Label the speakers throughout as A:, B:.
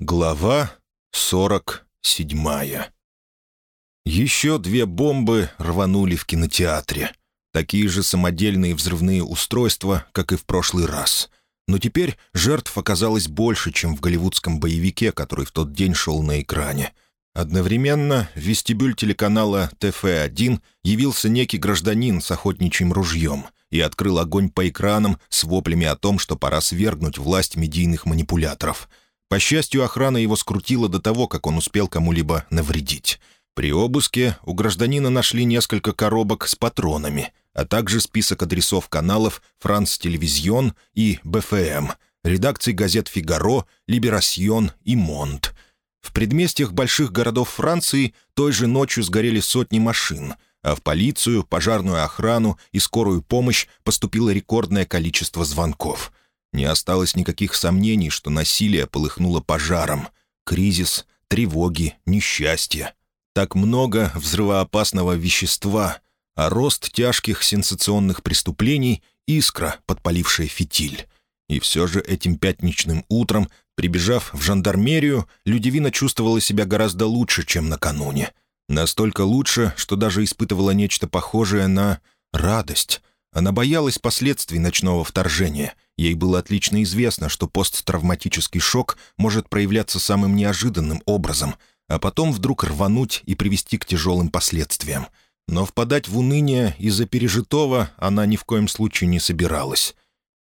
A: Глава 47 Еще две бомбы рванули в кинотеатре. Такие же самодельные взрывные устройства, как и в прошлый раз. Но теперь жертв оказалось больше, чем в голливудском боевике, который в тот день шел на экране. Одновременно в вестибюль телеканала ТФ-1 явился некий гражданин с охотничьим ружьем и открыл огонь по экранам с воплями о том, что пора свергнуть власть медийных манипуляторов — по счастью, охрана его скрутила до того, как он успел кому-либо навредить. При обыске у гражданина нашли несколько коробок с патронами, а также список адресов каналов «Франс Телевизион» и «БФМ», редакций газет «Фигаро», «Либерасьон» и «Монт». В предместьях больших городов Франции той же ночью сгорели сотни машин, а в полицию, пожарную охрану и скорую помощь поступило рекордное количество звонков — не осталось никаких сомнений, что насилие полыхнуло пожаром. Кризис, тревоги, несчастье. Так много взрывоопасного вещества, а рост тяжких сенсационных преступлений — искра, подпалившая фитиль. И все же этим пятничным утром, прибежав в жандармерию, Людивина чувствовала себя гораздо лучше, чем накануне. Настолько лучше, что даже испытывала нечто похожее на радость. Она боялась последствий ночного вторжения — Ей было отлично известно, что посттравматический шок может проявляться самым неожиданным образом, а потом вдруг рвануть и привести к тяжелым последствиям. Но впадать в уныние из-за пережитого она ни в коем случае не собиралась.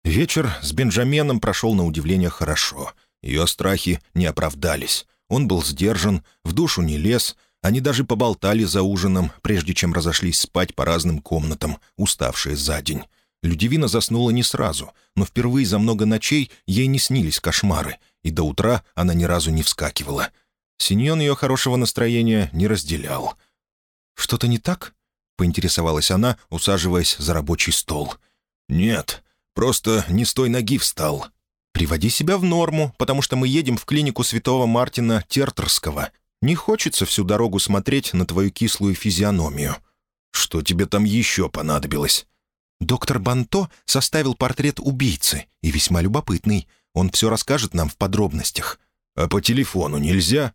A: Вечер с Бенджаменом прошел на удивление хорошо. Ее страхи не оправдались. Он был сдержан, в душу не лез, они даже поболтали за ужином, прежде чем разошлись спать по разным комнатам, уставшие за день. Людивина заснула не сразу, но впервые за много ночей ей не снились кошмары, и до утра она ни разу не вскакивала. Синьон ее хорошего настроения не разделял. «Что-то не так?» — поинтересовалась она, усаживаясь за рабочий стол. «Нет, просто не с той ноги встал». «Приводи себя в норму, потому что мы едем в клинику святого Мартина Тертерского. Не хочется всю дорогу смотреть на твою кислую физиономию». «Что тебе там еще понадобилось?» Доктор Банто составил портрет убийцы, и весьма любопытный. Он все расскажет нам в подробностях. А по телефону нельзя?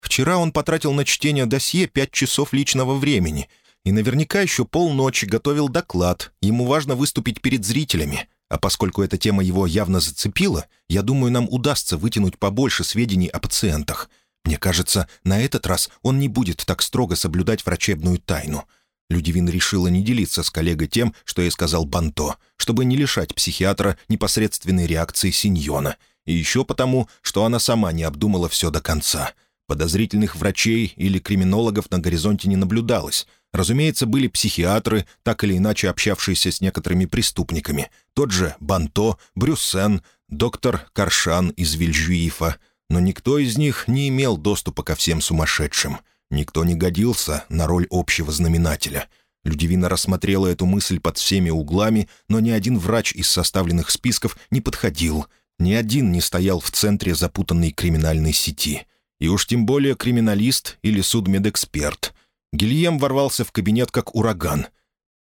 A: Вчера он потратил на чтение досье пять часов личного времени и наверняка еще полночи готовил доклад. Ему важно выступить перед зрителями. А поскольку эта тема его явно зацепила, я думаю, нам удастся вытянуть побольше сведений о пациентах. Мне кажется, на этот раз он не будет так строго соблюдать врачебную тайну. Людивин решила не делиться с коллегой тем, что ей сказал Банто, чтобы не лишать психиатра непосредственной реакции Синьона, и еще потому, что она сама не обдумала все до конца. Подозрительных врачей или криминологов на горизонте не наблюдалось. Разумеется, были психиатры, так или иначе общавшиеся с некоторыми преступниками. Тот же Банто, Брюссен, доктор Каршан из Вильжуифа. Но никто из них не имел доступа ко всем сумасшедшим — Никто не годился на роль общего знаменателя. Людивина рассмотрела эту мысль под всеми углами, но ни один врач из составленных списков не подходил. Ни один не стоял в центре запутанной криминальной сети. И уж тем более криминалист или судмедэксперт. Гильем ворвался в кабинет как ураган.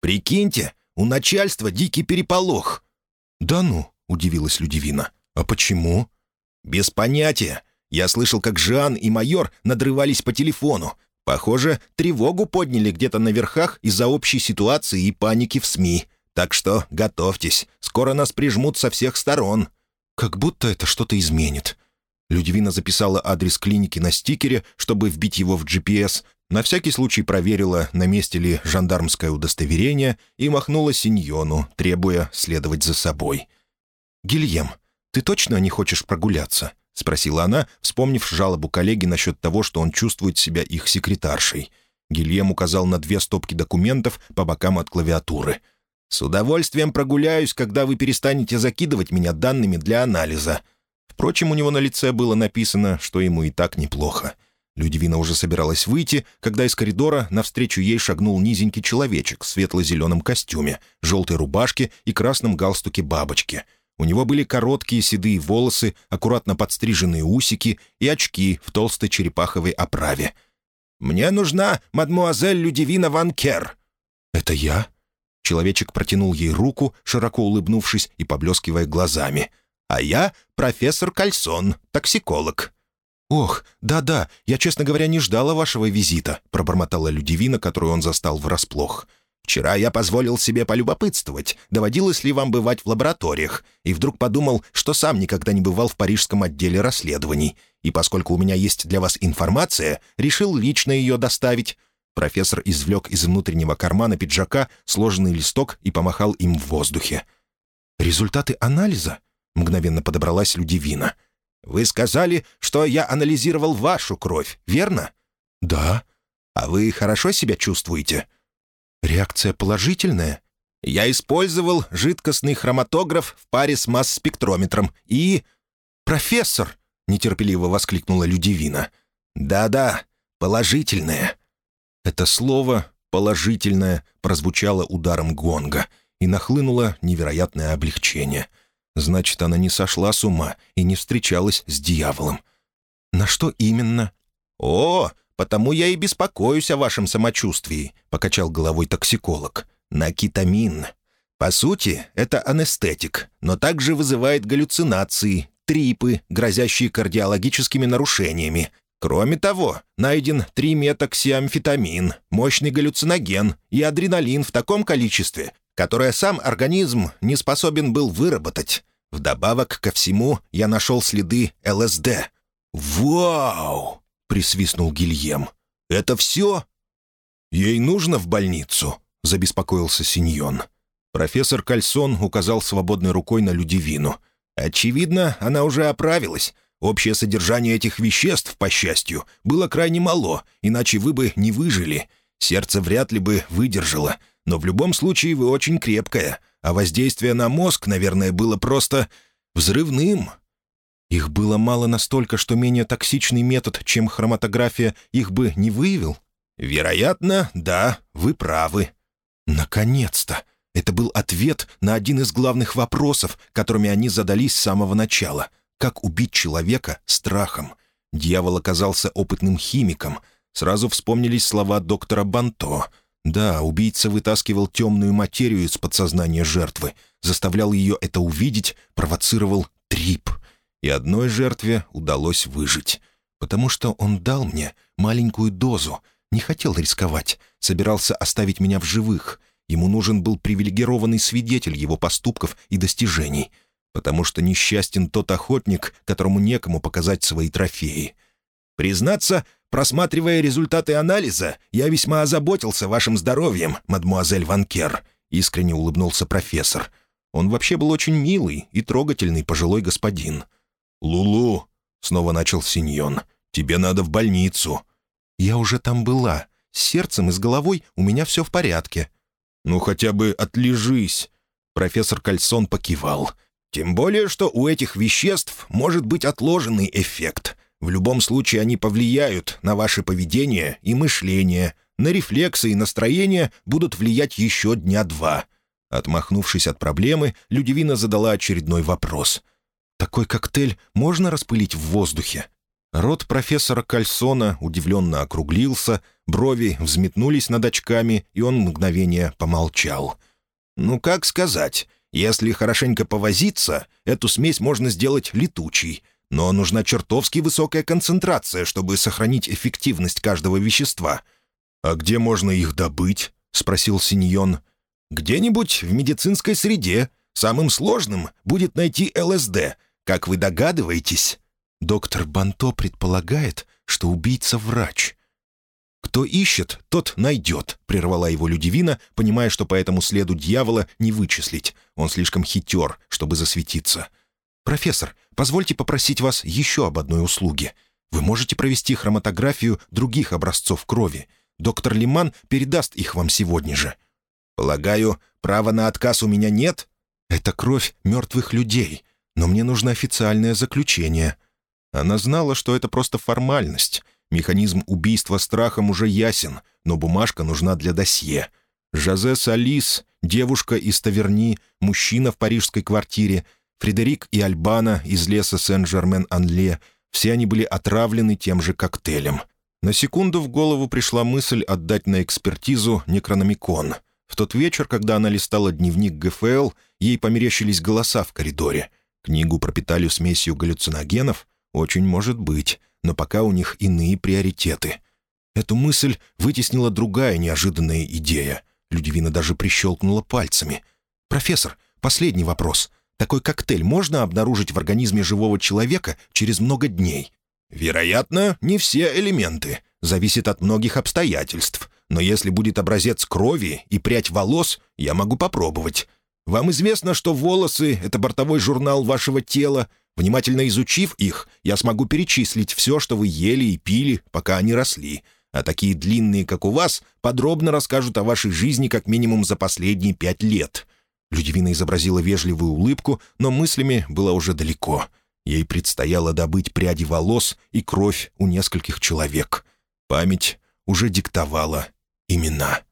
A: «Прикиньте, у начальства дикий переполох». «Да ну», — удивилась Людивина. «А почему?» «Без понятия. Я слышал, как Жан и майор надрывались по телефону. Похоже, тревогу подняли где-то на верхах из-за общей ситуации и паники в СМИ. Так что готовьтесь, скоро нас прижмут со всех сторон». «Как будто это что-то изменит». Людвина записала адрес клиники на стикере, чтобы вбить его в GPS, на всякий случай проверила, на месте ли жандармское удостоверение, и махнула Синьону, требуя следовать за собой. «Гильем, ты точно не хочешь прогуляться?» — спросила она, вспомнив жалобу коллеги насчет того, что он чувствует себя их секретаршей. Гильем указал на две стопки документов по бокам от клавиатуры. «С удовольствием прогуляюсь, когда вы перестанете закидывать меня данными для анализа». Впрочем, у него на лице было написано, что ему и так неплохо. Людивина уже собиралась выйти, когда из коридора навстречу ей шагнул низенький человечек в светло-зеленом костюме, желтой рубашке и красном галстуке бабочки — у него были короткие седые волосы, аккуратно подстриженные усики и очки в толстой черепаховой оправе. «Мне нужна мадмуазель Людивина Ван Кер». «Это я?» Человечек протянул ей руку, широко улыбнувшись и поблескивая глазами. «А я профессор Кальсон, токсиколог». «Ох, да-да, я, честно говоря, не ждала вашего визита», — пробормотала Людивина, которую он застал врасплох. «Вчера я позволил себе полюбопытствовать, доводилось ли вам бывать в лабораториях, и вдруг подумал, что сам никогда не бывал в парижском отделе расследований. И поскольку у меня есть для вас информация, решил лично ее доставить». Профессор извлек из внутреннего кармана пиджака сложенный листок и помахал им в воздухе. «Результаты анализа?» — мгновенно подобралась Людивина. «Вы сказали, что я анализировал вашу кровь, верно?» «Да». «А вы хорошо себя чувствуете?» «Реакция положительная?» «Я использовал жидкостный хроматограф в паре с масс-спектрометром и...» «Профессор!» — нетерпеливо воскликнула Людивина. «Да-да, положительная». Это слово «положительное» прозвучало ударом гонга и нахлынуло невероятное облегчение. Значит, она не сошла с ума и не встречалась с дьяволом. «На что именно?» «О, потому я и беспокоюсь о вашем самочувствии», — покачал головой токсиколог. «На кетамин. По сути, это анестетик, но также вызывает галлюцинации, трипы, грозящие кардиологическими нарушениями. Кроме того, найден триметоксиамфетамин, мощный галлюциноген и адреналин в таком количестве, которое сам организм не способен был выработать. Вдобавок ко всему я нашел следы ЛСД. «Вау!» — присвистнул Гильем. «Это все?» «Ей нужно в больницу?» — забеспокоился Синьон. Профессор Кальсон указал свободной рукой на Людивину. «Очевидно, она уже оправилась. Общее содержание этих веществ, по счастью, было крайне мало, иначе вы бы не выжили. Сердце вряд ли бы выдержало. Но в любом случае вы очень крепкая, а воздействие на мозг, наверное, было просто взрывным». Их было мало настолько, что менее токсичный метод, чем хроматография, их бы не выявил? Вероятно, да, вы правы. Наконец-то! Это был ответ на один из главных вопросов, которыми они задались с самого начала. Как убить человека страхом? Дьявол оказался опытным химиком. Сразу вспомнились слова доктора Банто. Да, убийца вытаскивал темную материю из подсознания жертвы, заставлял ее это увидеть, провоцировал трип — и одной жертве удалось выжить. Потому что он дал мне маленькую дозу, не хотел рисковать, собирался оставить меня в живых. Ему нужен был привилегированный свидетель его поступков и достижений. Потому что несчастен тот охотник, которому некому показать свои трофеи. Признаться, просматривая результаты анализа, я весьма озаботился вашим здоровьем, мадмуазель Ванкер», — искренне улыбнулся профессор. Он вообще был очень милый и трогательный пожилой господин. «Лулу», — снова начал Синьон, — «тебе надо в больницу». «Я уже там была. С сердцем и с головой у меня все в порядке». «Ну, хотя бы отлежись», — профессор Кальсон покивал. «Тем более, что у этих веществ может быть отложенный эффект. В любом случае они повлияют на ваше поведение и мышление. На рефлексы и настроение будут влиять еще дня два». Отмахнувшись от проблемы, Людивина задала очередной вопрос — такой коктейль можно распылить в воздухе?» Рот профессора Кальсона удивленно округлился, брови взметнулись над очками, и он мгновение помолчал. «Ну, как сказать? Если хорошенько повозиться, эту смесь можно сделать летучей, но нужна чертовски высокая концентрация, чтобы сохранить эффективность каждого вещества». «А где можно их добыть?» — спросил Синьон. «Где-нибудь в медицинской среде. Самым сложным будет найти ЛСД, как вы догадываетесь, доктор Банто предполагает, что убийца — врач. «Кто ищет, тот найдет», — прервала его Людивина, понимая, что по этому следу дьявола не вычислить. Он слишком хитер, чтобы засветиться. «Профессор, позвольте попросить вас еще об одной услуге. Вы можете провести хроматографию других образцов крови. Доктор Лиман передаст их вам сегодня же». «Полагаю, права на отказ у меня нет?» «Это кровь мертвых людей но мне нужно официальное заключение». Она знала, что это просто формальность. Механизм убийства страхом уже ясен, но бумажка нужна для досье. Жозе Салис, девушка из Таверни, мужчина в парижской квартире, Фредерик и Альбана из леса Сен-Жермен-Анле — все они были отравлены тем же коктейлем. На секунду в голову пришла мысль отдать на экспертизу некрономикон. В тот вечер, когда она листала дневник ГФЛ, ей померещились голоса в коридоре — Книгу пропитали смесью галлюциногенов? Очень может быть. но пока у них иные приоритеты. Эту мысль вытеснила другая неожиданная идея. Людивина даже прищелкнула пальцами. «Профессор, последний вопрос. Такой коктейль можно обнаружить в организме живого человека через много дней?» «Вероятно, не все элементы. Зависит от многих обстоятельств. Но если будет образец крови и прядь волос, я могу попробовать. Вам известно, что волосы — это бортовой журнал вашего тела. Внимательно изучив их, я смогу перечислить все, что вы ели и пили, пока они росли. А такие длинные, как у вас, подробно расскажут о вашей жизни как минимум за последние пять лет». Людивина изобразила вежливую улыбку, но мыслями была уже далеко. Ей предстояло добыть пряди волос и кровь у нескольких человек. Память уже диктовала имена.